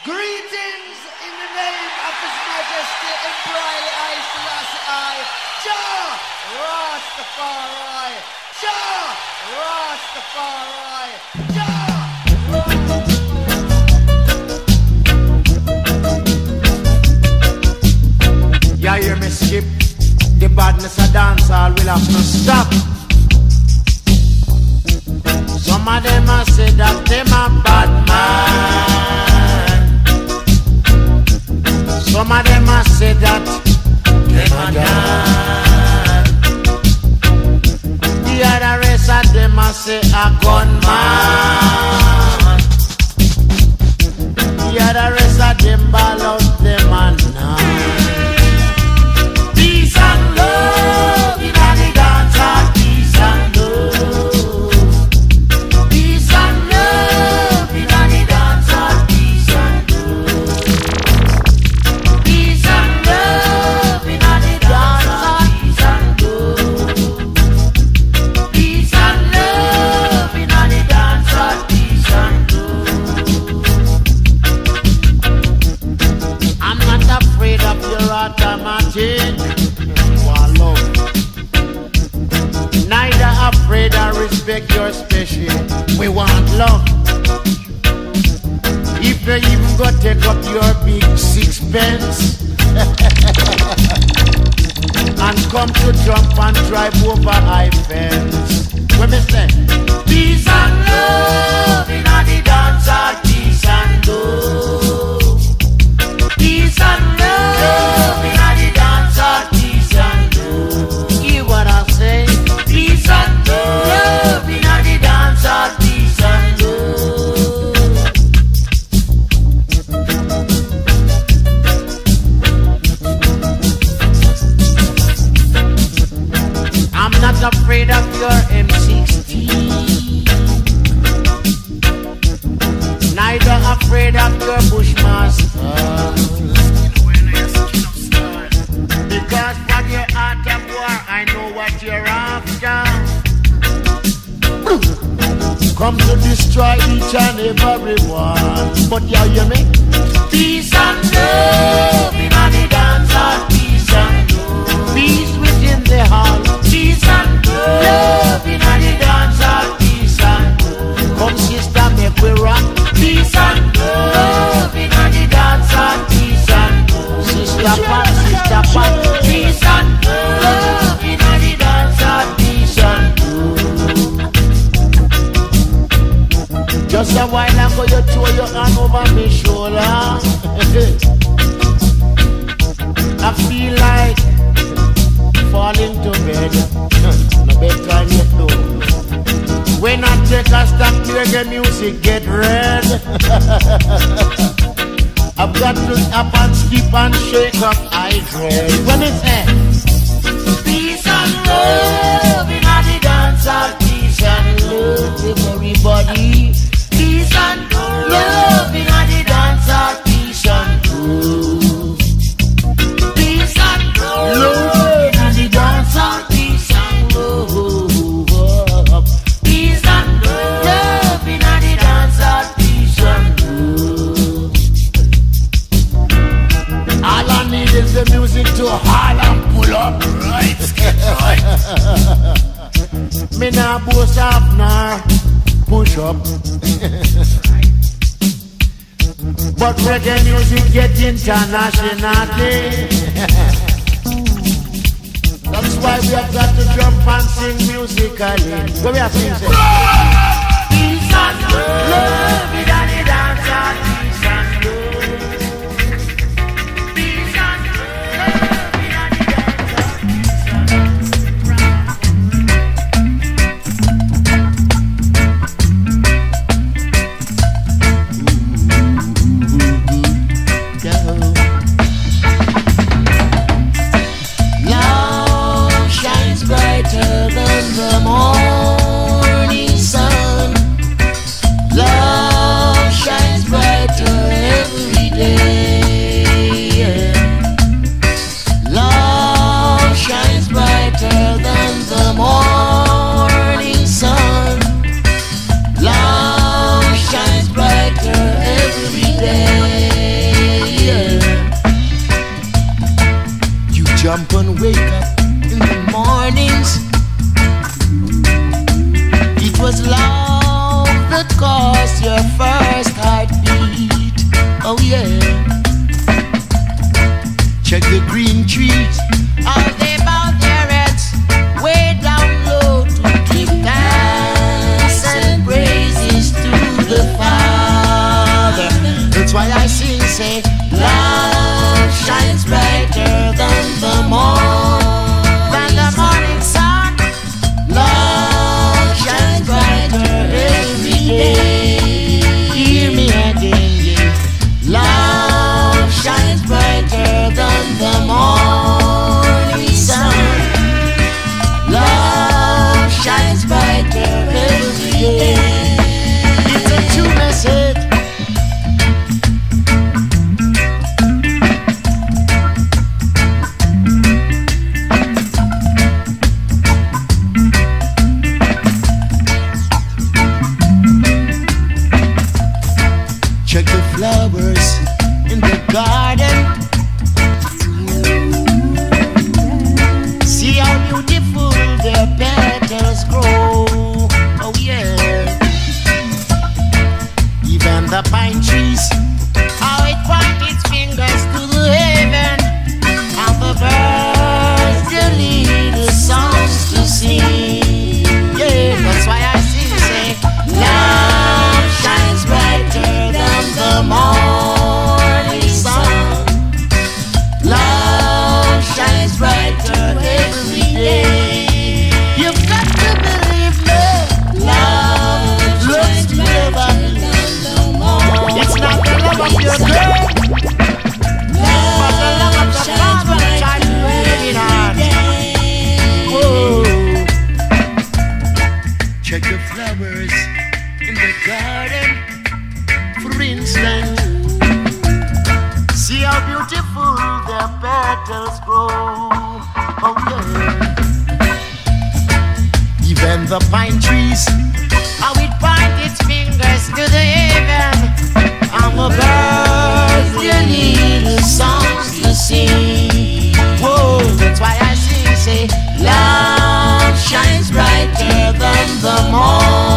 Greetings in the name of His Majesty Emperor I Selassie I, Jah Rastafari, Jah Rastafari, Jah. Yeah, hear me skip? The badness of dancehall will have to stop. Some of them I say that them a bad man. Some of them a say that them a die. The other rest of them a say a gunman. The other rest of them ball out. no even go take up your big sixpence and come to jump and drive over high fence. Women say, these are But reggae music get internationally. That's why we have got to jump and sing musically. Where we are singing? Peace and love, we done dance. garden, for instance. See how beautiful their petals grow. Oh, yeah. Even the pine trees, how it point its fingers to the heaven. I'm a bird, you need songs to sing. Whoa, that's why I sing, say, love shines brighter than the morn.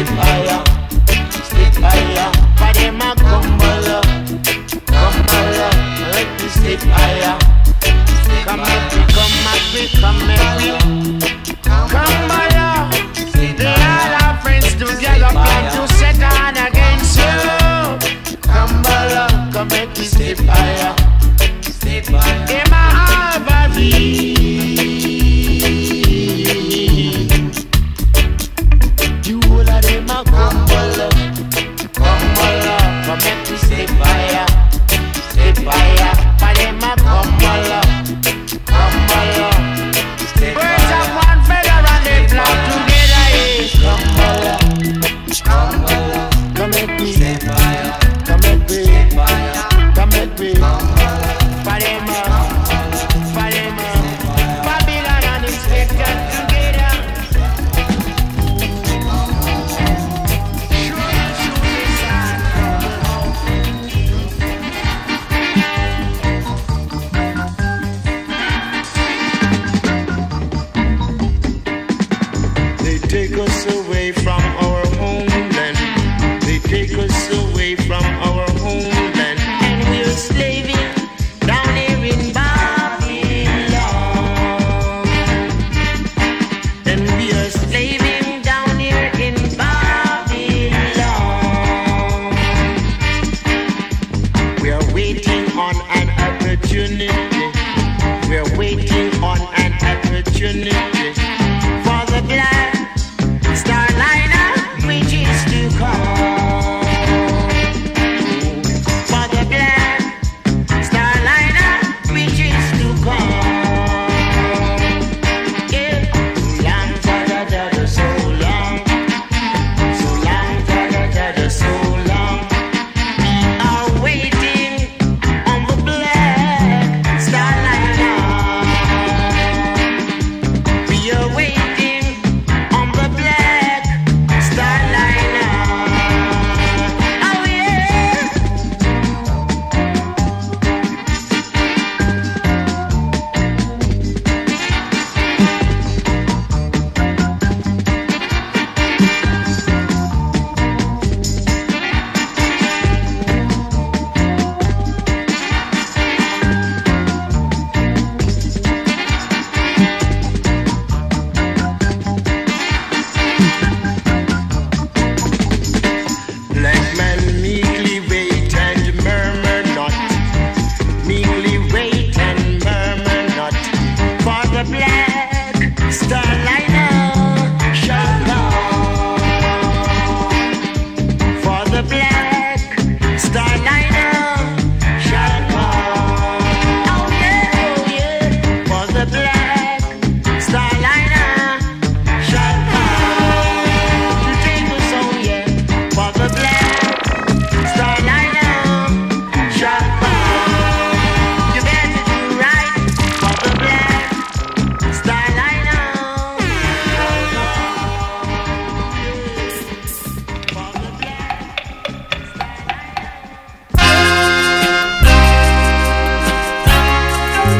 it higher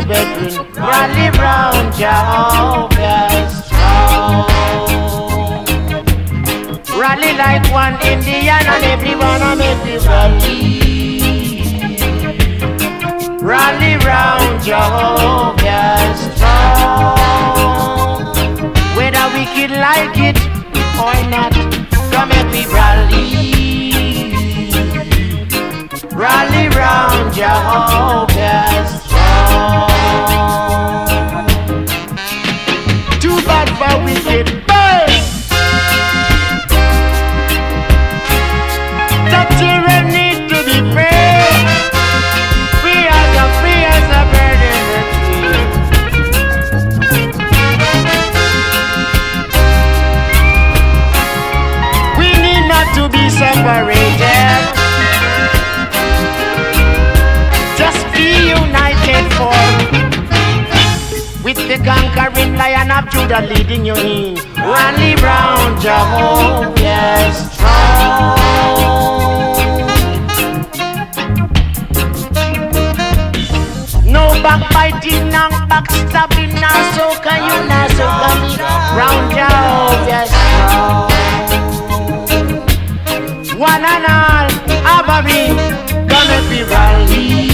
your bedroom. Rally round Jehovah's throne. Rally like one Indian and everyone on every rally. Rally round Jehovah's throne. Whether we could like it or not, come every rally. Rally round Jehovah's it. With the conquering lion of Judah leading you in. Rally round Jehovah's throne. No backbiting, no backstabbing, no so can you, no so can me. Round Jehovah's throne. One and all, Abari, gonna be rally.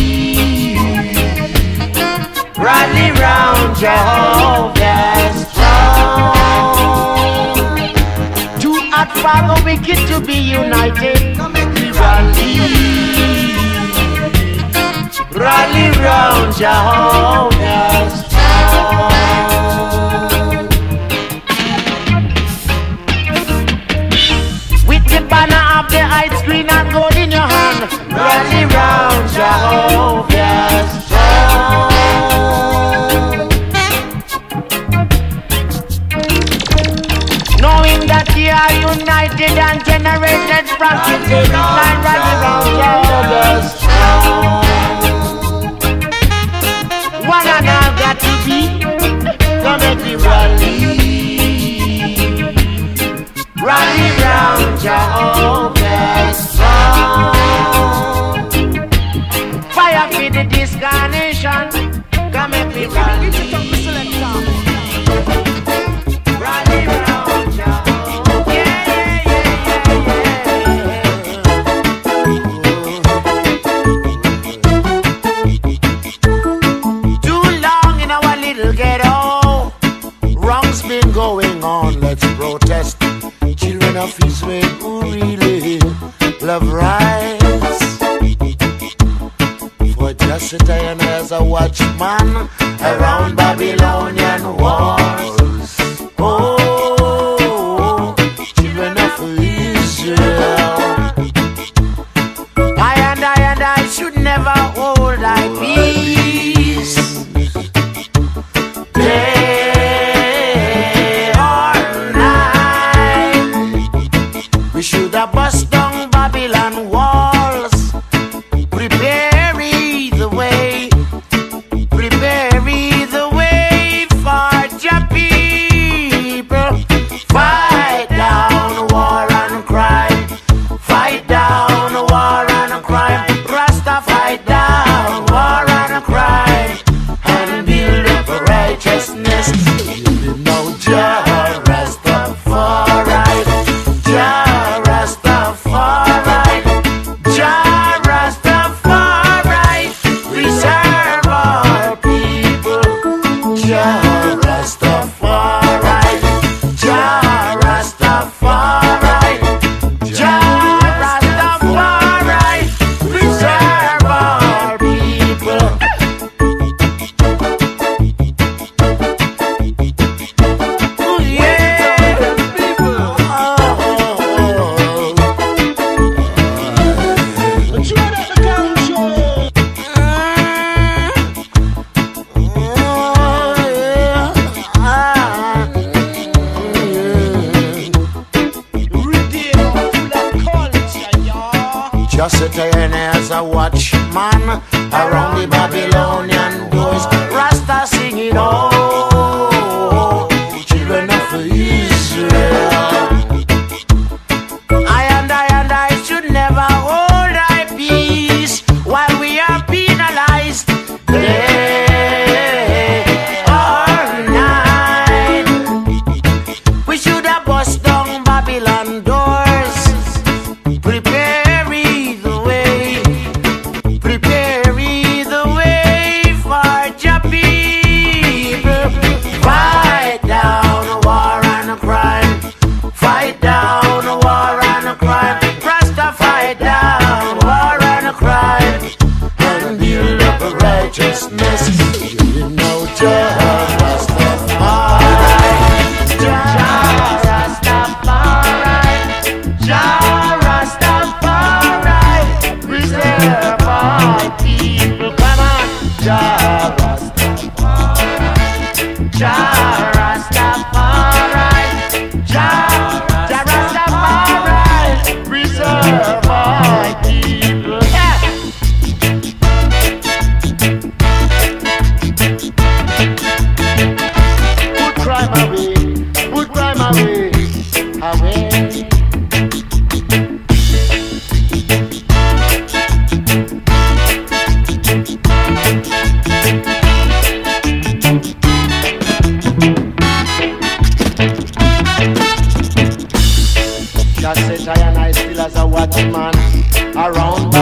Rally round. Jehovah's throne. Too hard for the wicked to be united. We rally, rally round Jehovah's throne. With the banner of the ice green and gold in your hand, rally round Jehovah's throne. confident generated from Naira the Rounders. going on, let's protest. Children of Israel who really love rights. For just sit there and as a watchman. Just sit there as a watchman around the Babylonian doors. Rasta singing, all. around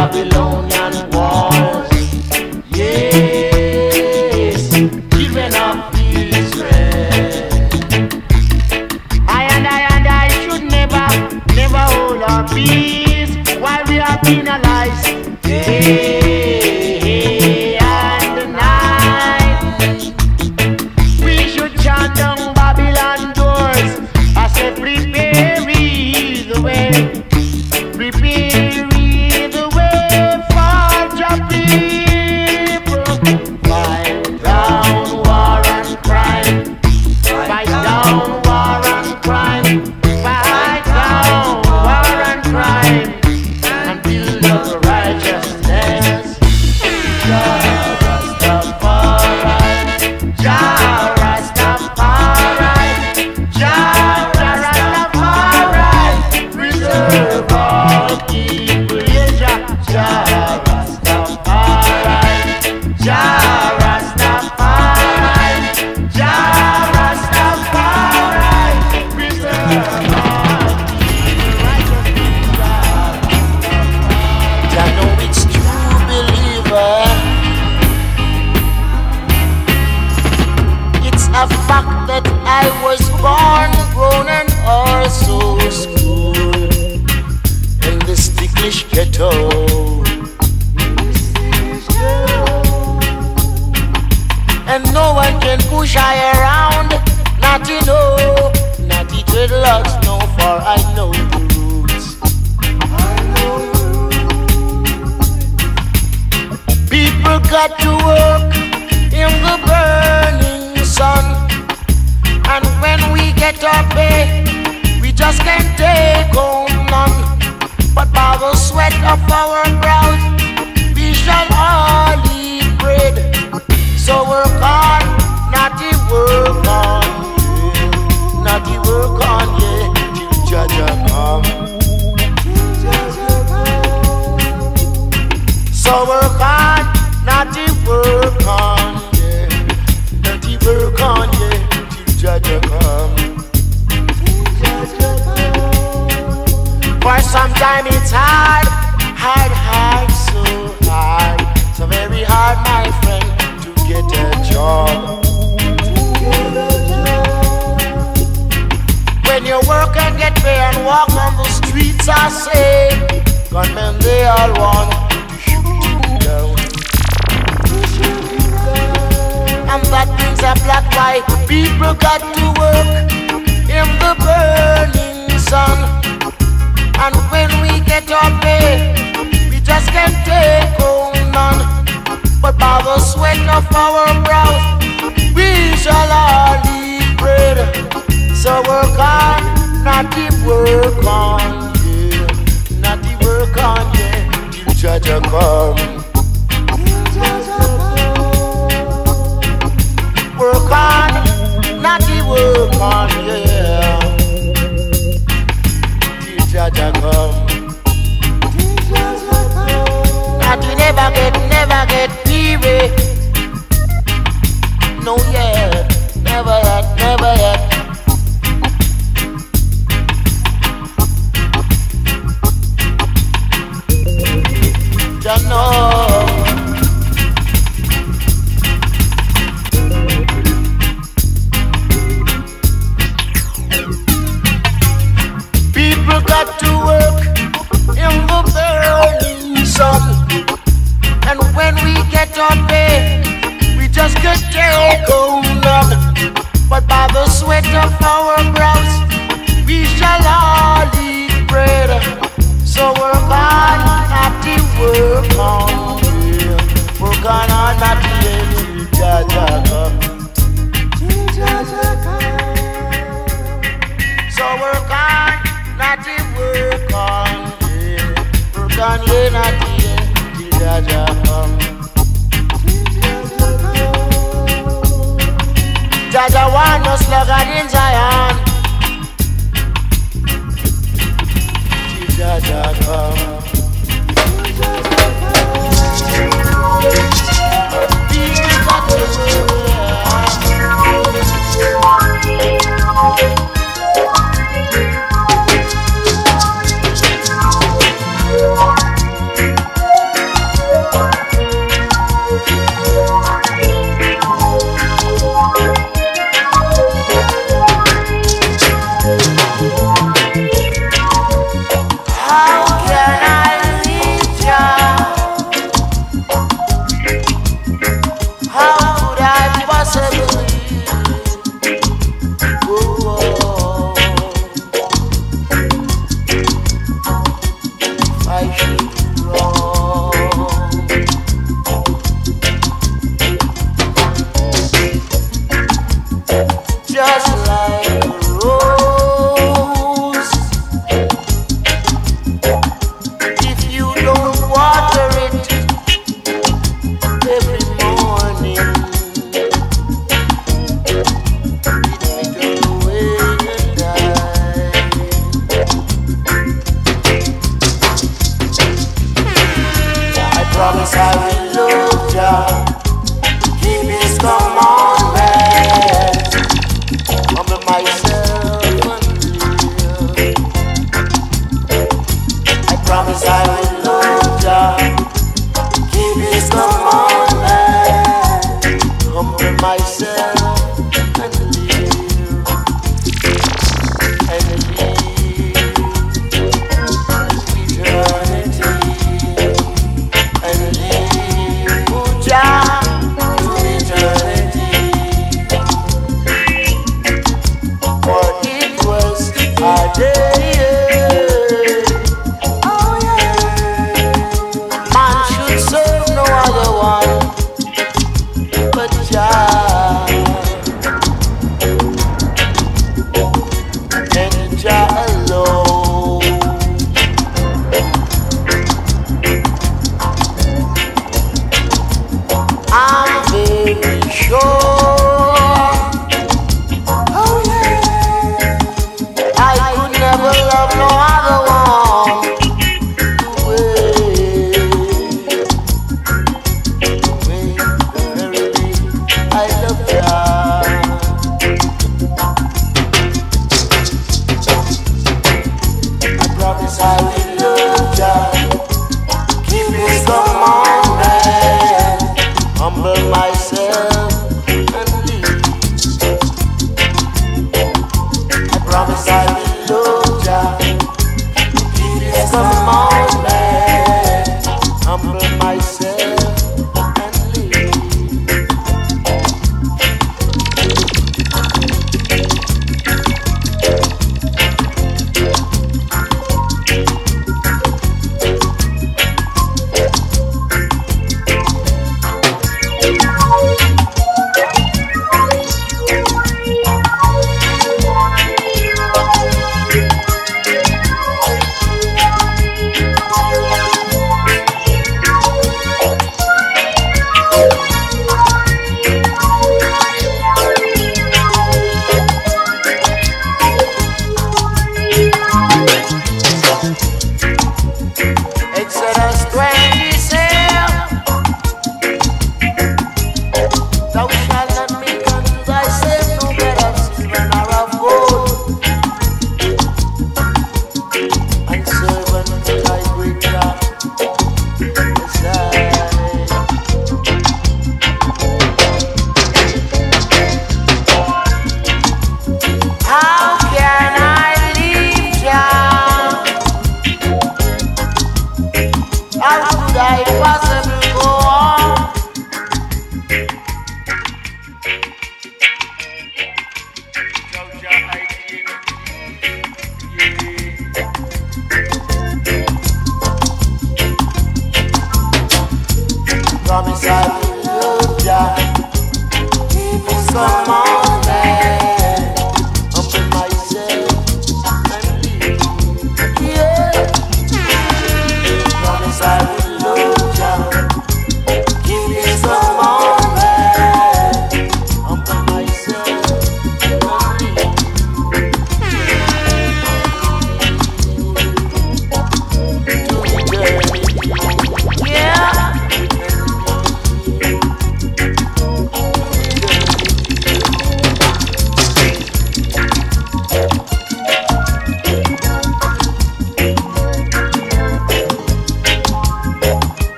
get our pay, we just can't take home none. But by the sweat of our brows, we shall all eat bread. So work on, not the work on, not the work on, yeah, come. So work on, not the work on, yeah, not the work on, yeah, till Jah Jah come. For some time it's hard, hard, hard, so hard, so very hard, my friend, to get a job. When you work and get paid and walk on the streets, I say, gunmen they all want to shoot you down. And that brings a black white people got to work in the burning sun. And when we get our pay, we just can't take home none. But by the sweat of our brows, we shall all eat bread. So work on, not the work on, yeah. Not the work on, yeah. Till Jah Jah come. Work on, not work on, yeah. Jah Jah come. Not you never get, never get weary. No yeah, never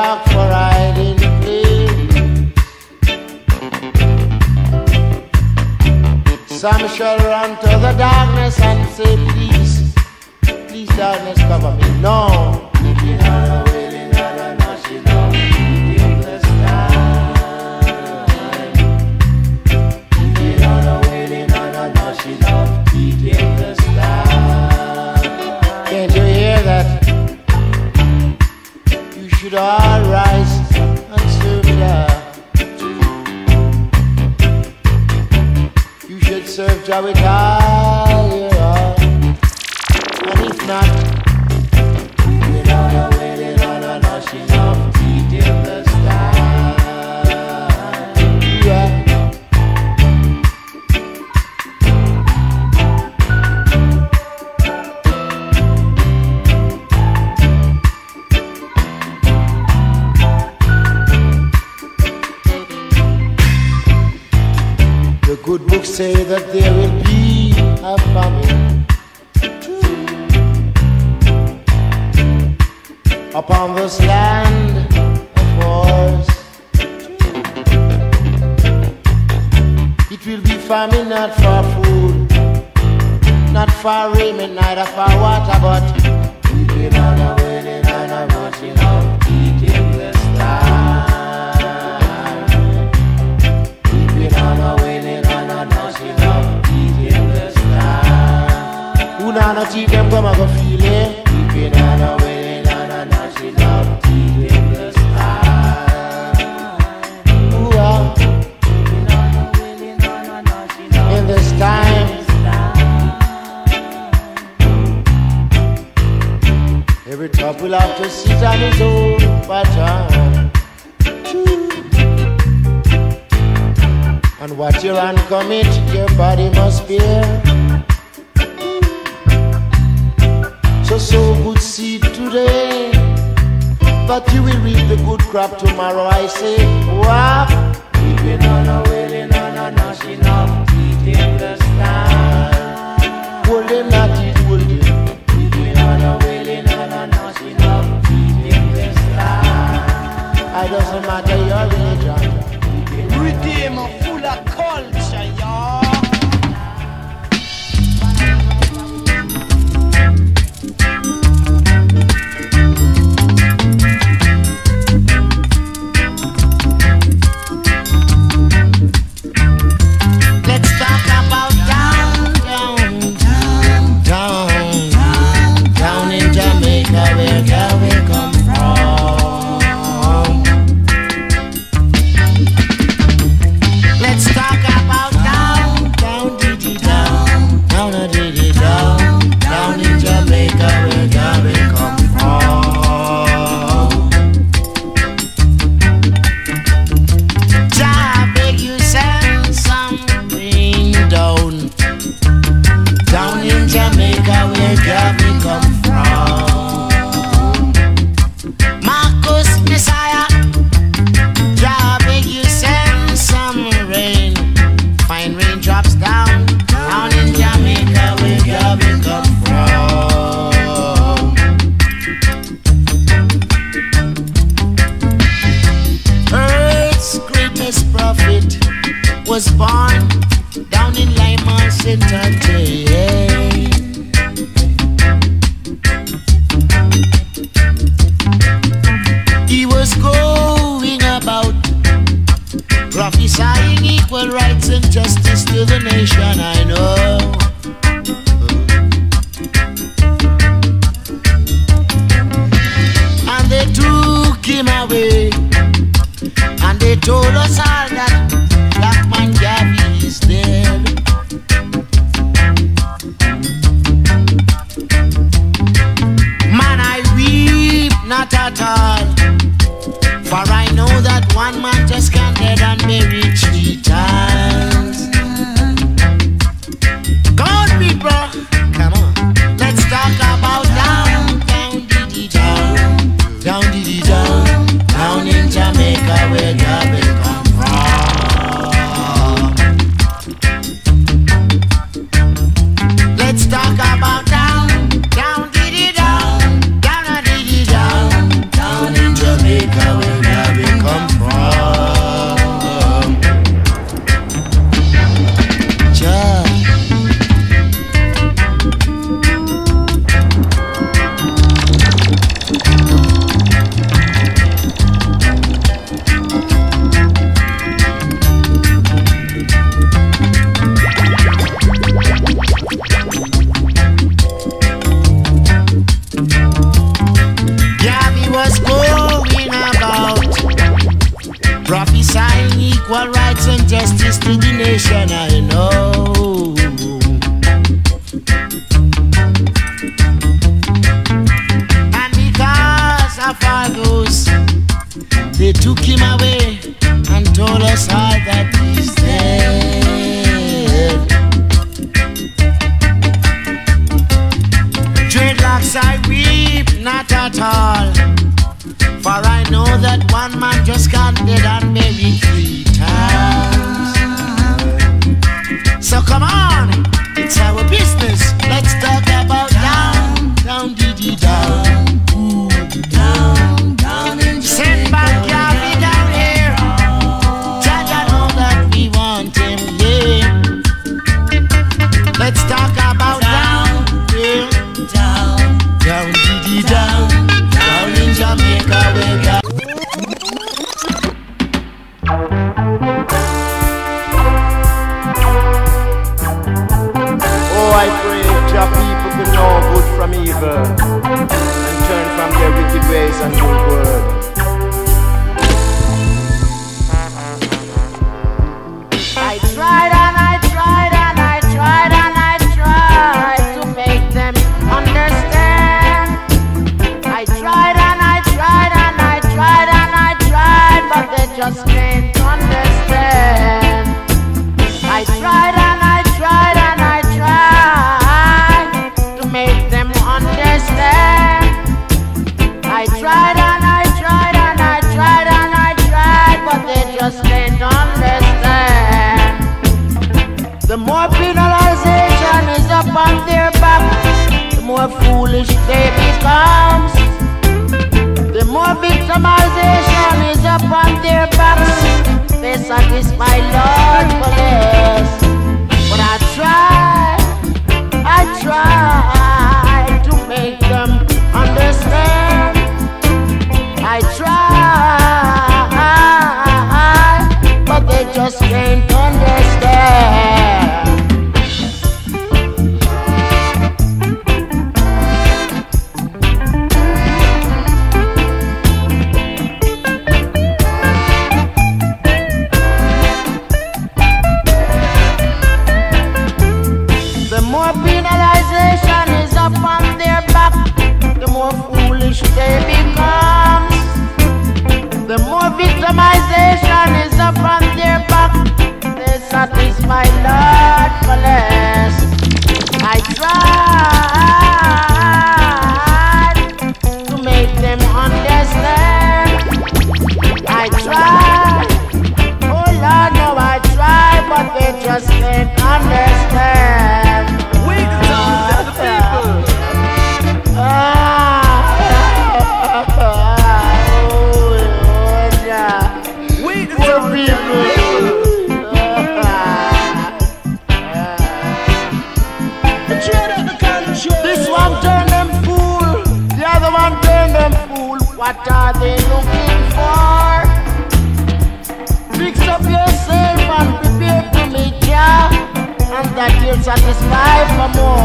rock for. Some shall run to the darkness and say, Please, please, darkness, cover me. No. should I rise and serve Jah? You should serve Jah with all your heart, and if not. that there will have to sit on his own pattern. And what your hand commit, your body must bear. So sow good seed today. But you will reap the good crop tomorrow I say, wow Keeping on a wailing on a noshing of teeth in the sky. Holding doesn't matter. Was going about. Prophesying equal rights and justice to the nation, I know. And because of all those, they took him away and told us all that. One man just can't do and bury three. Normalization is upon their backs. They sacrifice my Lord for less. But I try, I try to make them understand. I try, but they just can't understand. my Lord. I tried to make them understand. I tried, oh Lord, no, I tried, but they just can't understand. are they looking for? Fix up yourself and prepare to meet and that you'll satisfy for more.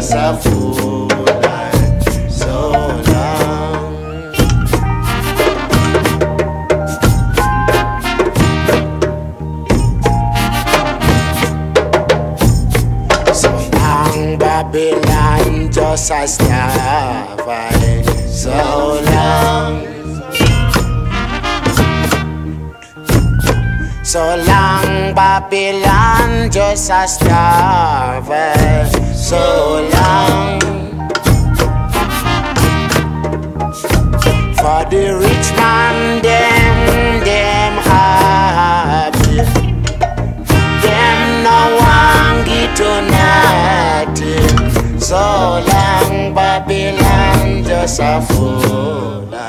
Yes, I fool. Babylon just long slave so long So long Babylon just a slave so long. For the rich man, them, them hard. Them no one get to nothing. So long, Babylon just a fool.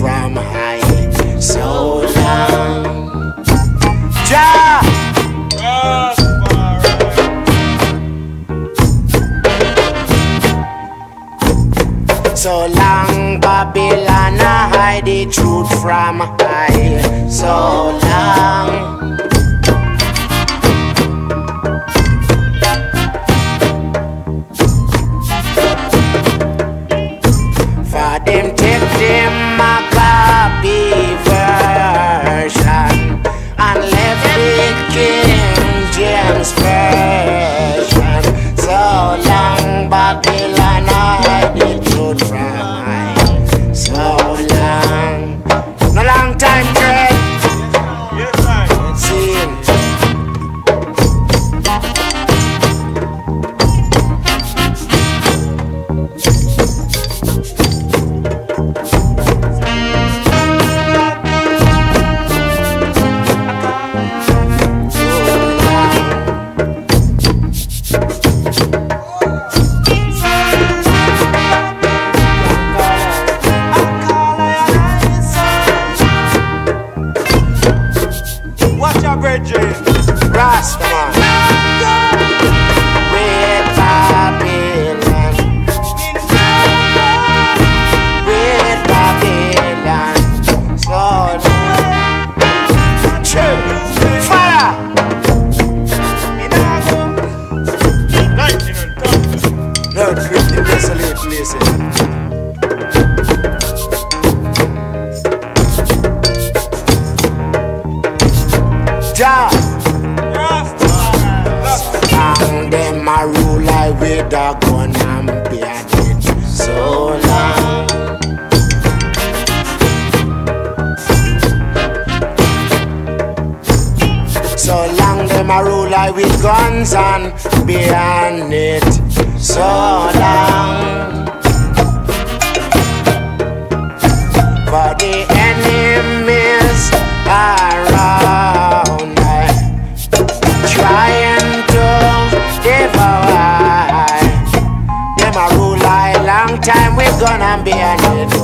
from high so long. Jah! So long, Babylon, I hide the truth from high. So long. time we're gonna be alone.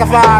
Rastafari.